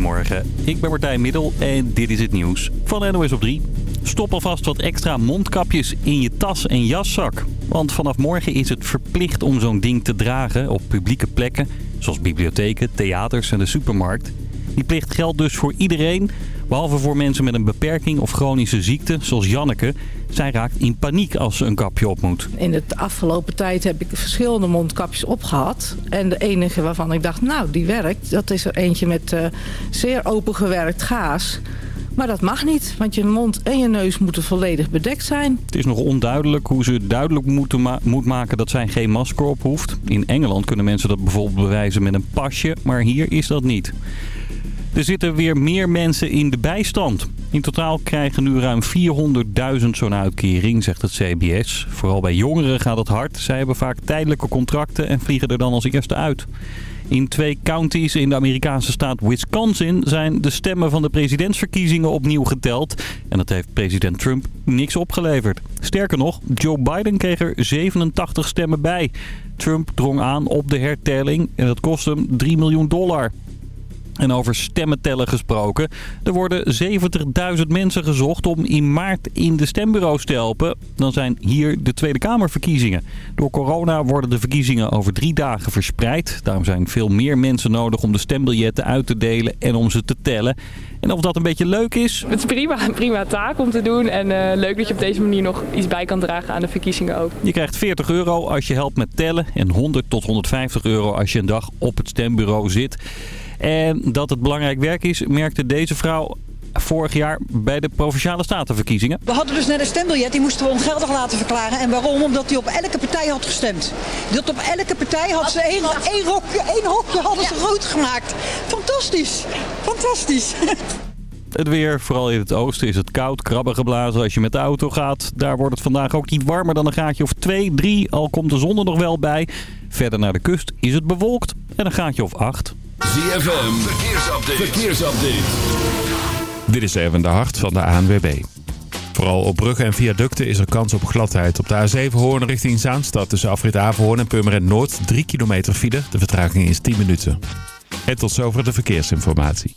Goedemorgen, ik ben Martijn Middel en dit is het nieuws van NOS op 3. Stop alvast wat extra mondkapjes in je tas en jaszak. Want vanaf morgen is het verplicht om zo'n ding te dragen op publieke plekken... zoals bibliotheken, theaters en de supermarkt. Die plicht geldt dus voor iedereen, behalve voor mensen met een beperking of chronische ziekte, zoals Janneke. Zij raakt in paniek als ze een kapje op moet. In de afgelopen tijd heb ik verschillende mondkapjes opgehad. En de enige waarvan ik dacht, nou die werkt, dat is er eentje met uh, zeer opengewerkt gaas... Maar dat mag niet, want je mond en je neus moeten volledig bedekt zijn. Het is nog onduidelijk hoe ze duidelijk moeten ma moet maken dat zij geen masker op hoeft. In Engeland kunnen mensen dat bijvoorbeeld bewijzen met een pasje, maar hier is dat niet. Er zitten weer meer mensen in de bijstand. In totaal krijgen nu ruim 400.000 zo'n uitkering, zegt het CBS. Vooral bij jongeren gaat het hard. Zij hebben vaak tijdelijke contracten en vliegen er dan als eerste uit. In twee counties in de Amerikaanse staat Wisconsin zijn de stemmen van de presidentsverkiezingen opnieuw geteld. En dat heeft president Trump niks opgeleverd. Sterker nog, Joe Biden kreeg er 87 stemmen bij. Trump drong aan op de hertelling en dat kost hem 3 miljoen dollar. En over stemmen tellen gesproken. Er worden 70.000 mensen gezocht om in maart in de stembureaus te helpen. Dan zijn hier de Tweede Kamerverkiezingen. Door corona worden de verkiezingen over drie dagen verspreid. Daarom zijn veel meer mensen nodig om de stembiljetten uit te delen en om ze te tellen. En of dat een beetje leuk is? Het is prima, een prima taak om te doen. En uh, leuk dat je op deze manier nog iets bij kan dragen aan de verkiezingen ook. Je krijgt 40 euro als je helpt met tellen. En 100 tot 150 euro als je een dag op het stembureau zit. En dat het belangrijk werk is, merkte deze vrouw vorig jaar bij de Provinciale Statenverkiezingen. We hadden dus net een stembiljet, die moesten we ongeldig laten verklaren. En waarom? Omdat hij op elke partij had gestemd. Dat op elke partij had ze één, één, rokje, één hokje hadden ze rood gemaakt. Fantastisch, fantastisch. Het weer, vooral in het oosten, is het koud, krabben geblazen als je met de auto gaat. Daar wordt het vandaag ook niet warmer dan een graadje of 2, 3, al komt de zon er nog wel bij. Verder naar de kust is het bewolkt en een graadje of 8. ZFM, verkeersupdate. verkeersupdate. Dit is even de hart van de ANWB. Vooral op bruggen en viaducten is er kans op gladheid. Op de A7 Hoorn richting Zaanstad tussen Afrit Averhoorn en Purmerend Noord 3 kilometer file. De vertraging is 10 minuten. En tot zover de verkeersinformatie.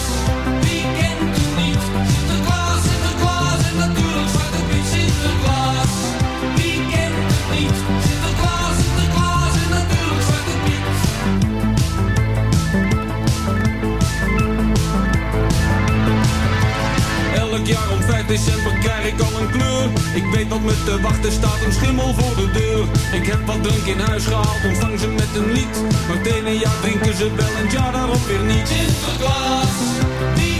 december krijg ik al een kleur. Ik weet dat me te wachten staat een schimmel voor de deur. Ik heb wat drank in huis gehaald, ontvang ze met een lied. Maar het jaar drinken ze wel en jaar daarop weer niet. Sinterklaas, wie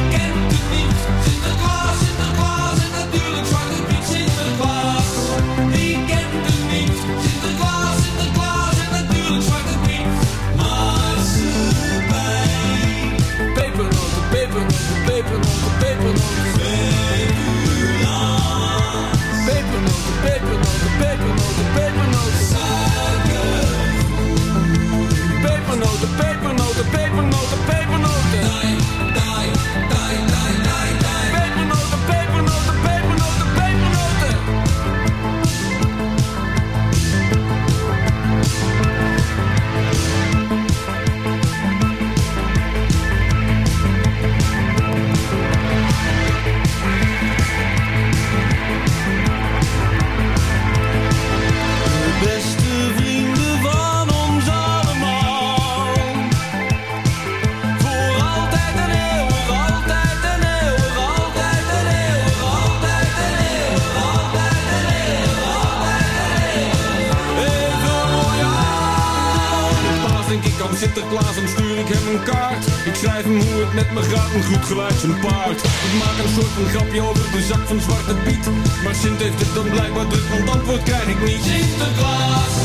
Hoe het met me gaat, een goed geluid zijn paard. Ik maak een soort van grapje over de zak van Zwarte Piet. Maar Sint heeft het dan blijkbaar druk, want antwoord krijg ik niet. Sinterklaas,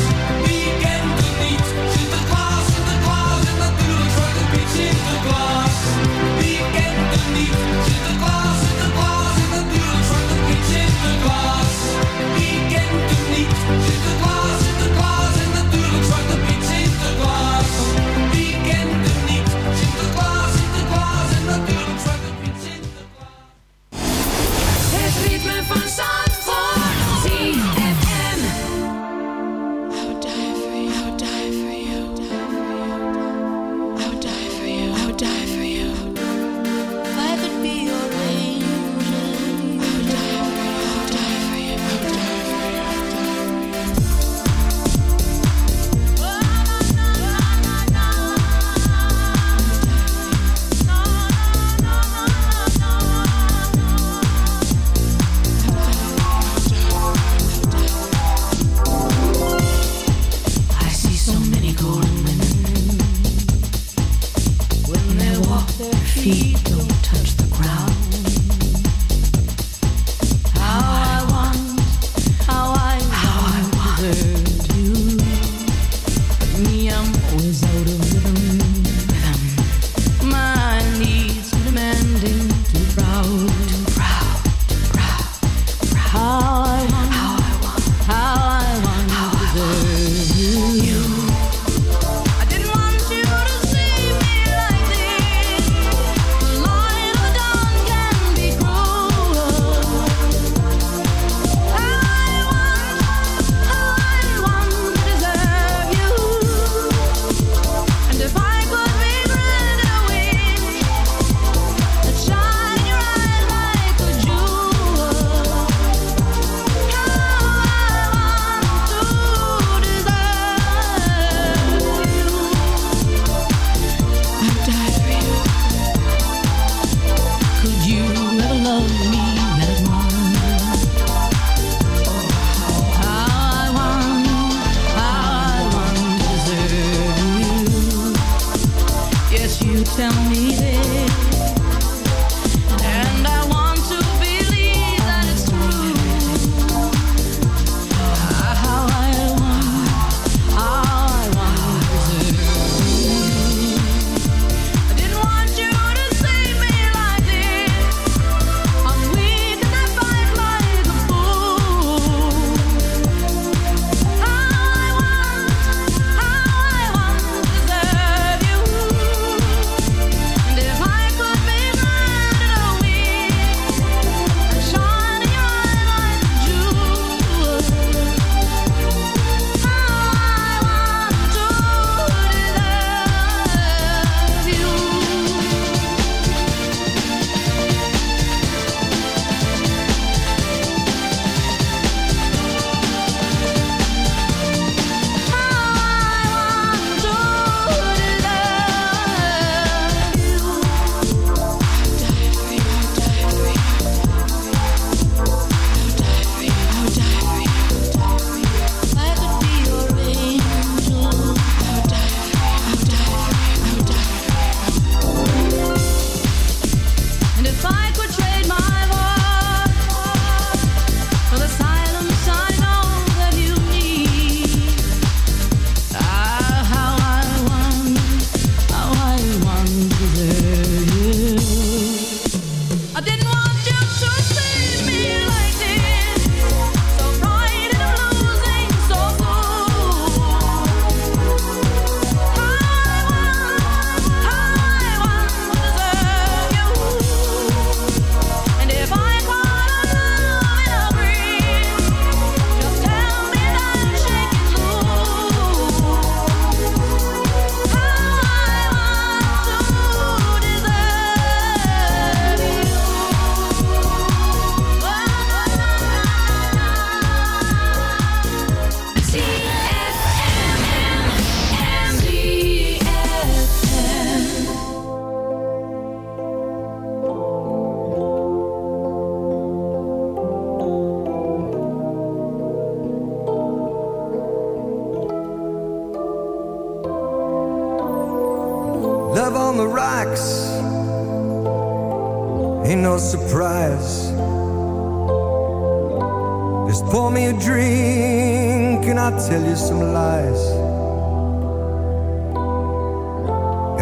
wie kent het niet? Sinterklaas, Sinterklaas en natuurlijk Zwarte Piet. Sinterklaas, wie kent het niet? Sinterklaas, Sinterklaas en natuurlijk Zwarte Piet. Sinterklaas, wie kent het niet? Sinterklaas, Sinterklaas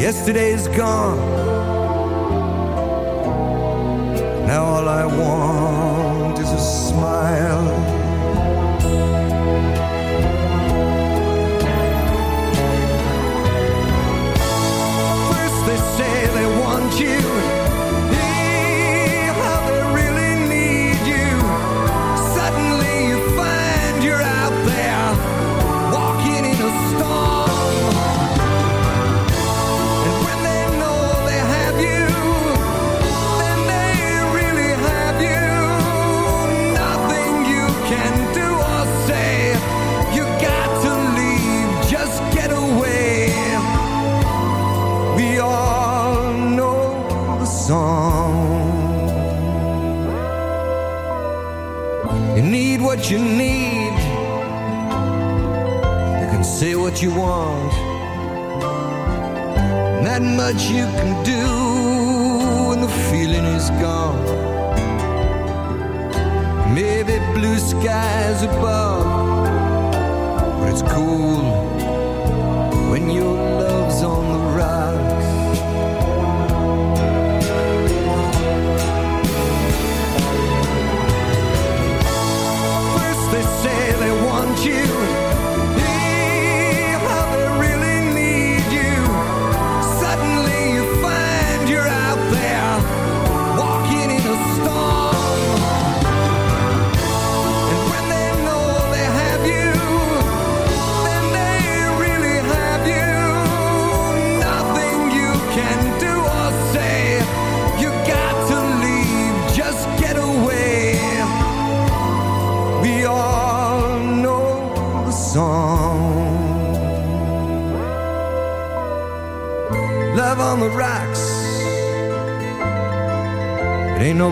Yesterday's gone. Now all I want is a smile. You want. Not much you can do when the feeling is gone. Maybe blue skies above, but it's cool when your love's on the rocks. First they say they want you.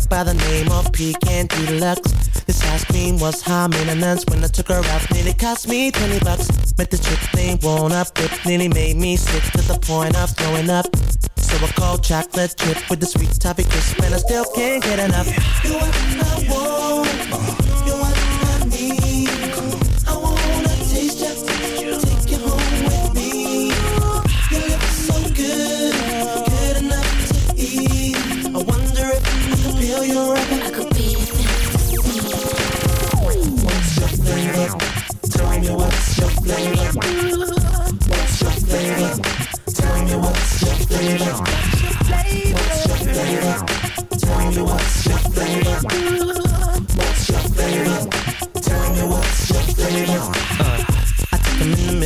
dance by the name of Pecan Deluxe. This ice cream was high maintenance when I took her out. Nearly cost me 20 bucks. But the chick they won't up. It nearly made me sick to the point of throwing up. So I called chocolate chip with the sweet toffee crisp. And I still can't get enough. You are the one.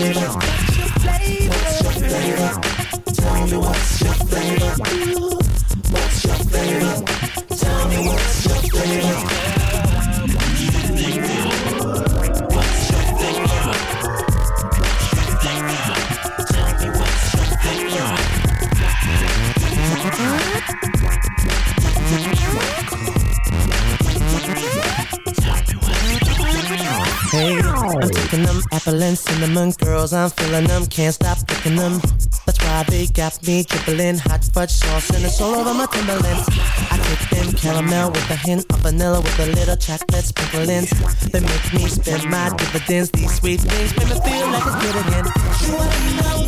What's and cinnamon girls. I'm feeling them, can't stop picking them. That's why they got me dribbling hot fudge sauce and it's all over my Timberlands. I take them caramel with a hint of vanilla with a little chocolate sprinkling. They make me spend my dividends. These sweet things make me feel like a kid again.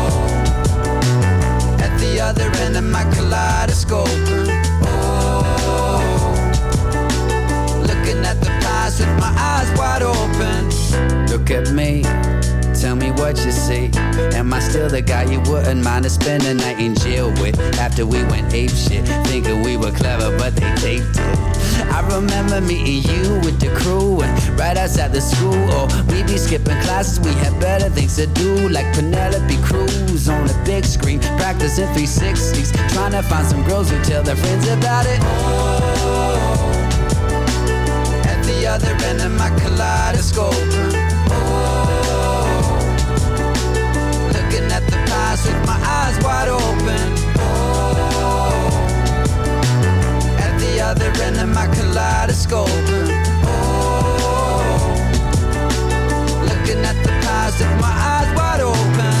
other end of my kaleidoscope. Oh, looking at the past with my eyes wide open. Look at me. Tell me what you see. Am I still the guy you wouldn't mind to spend a night in jail with? After we went ape shit, thinking we were clever, but they taped it. I remember meeting you with the crew and right outside the school. Or we be skipping classes, we had better things to do, like Penelope Cruz on the big screen, practicing 360s, trying to find some girls who tell their friends about it. Oh, at the other end of my kaleidoscope. Oh, looking at the past with my eyes wide open. Other end of my kaleidoscope. Oh, looking at the past with my eyes wide open.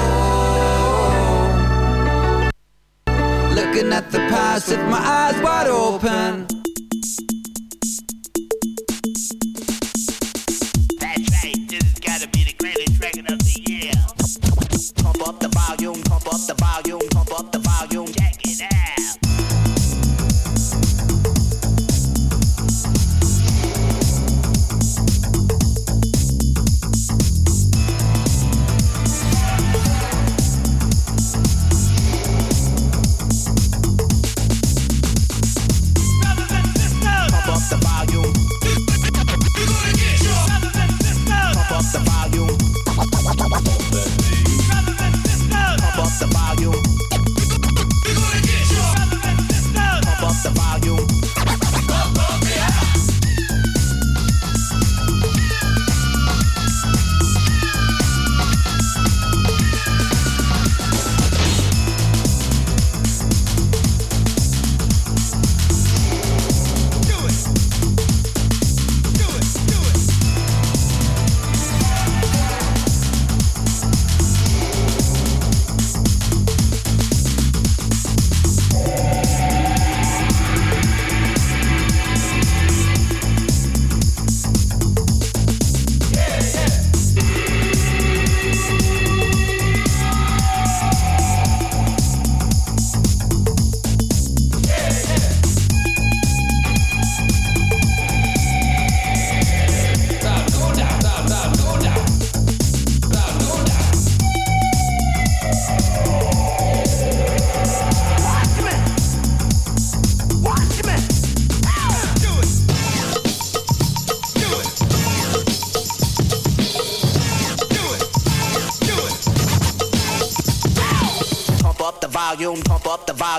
Oh, looking at the past with my eyes wide open.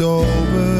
Oktober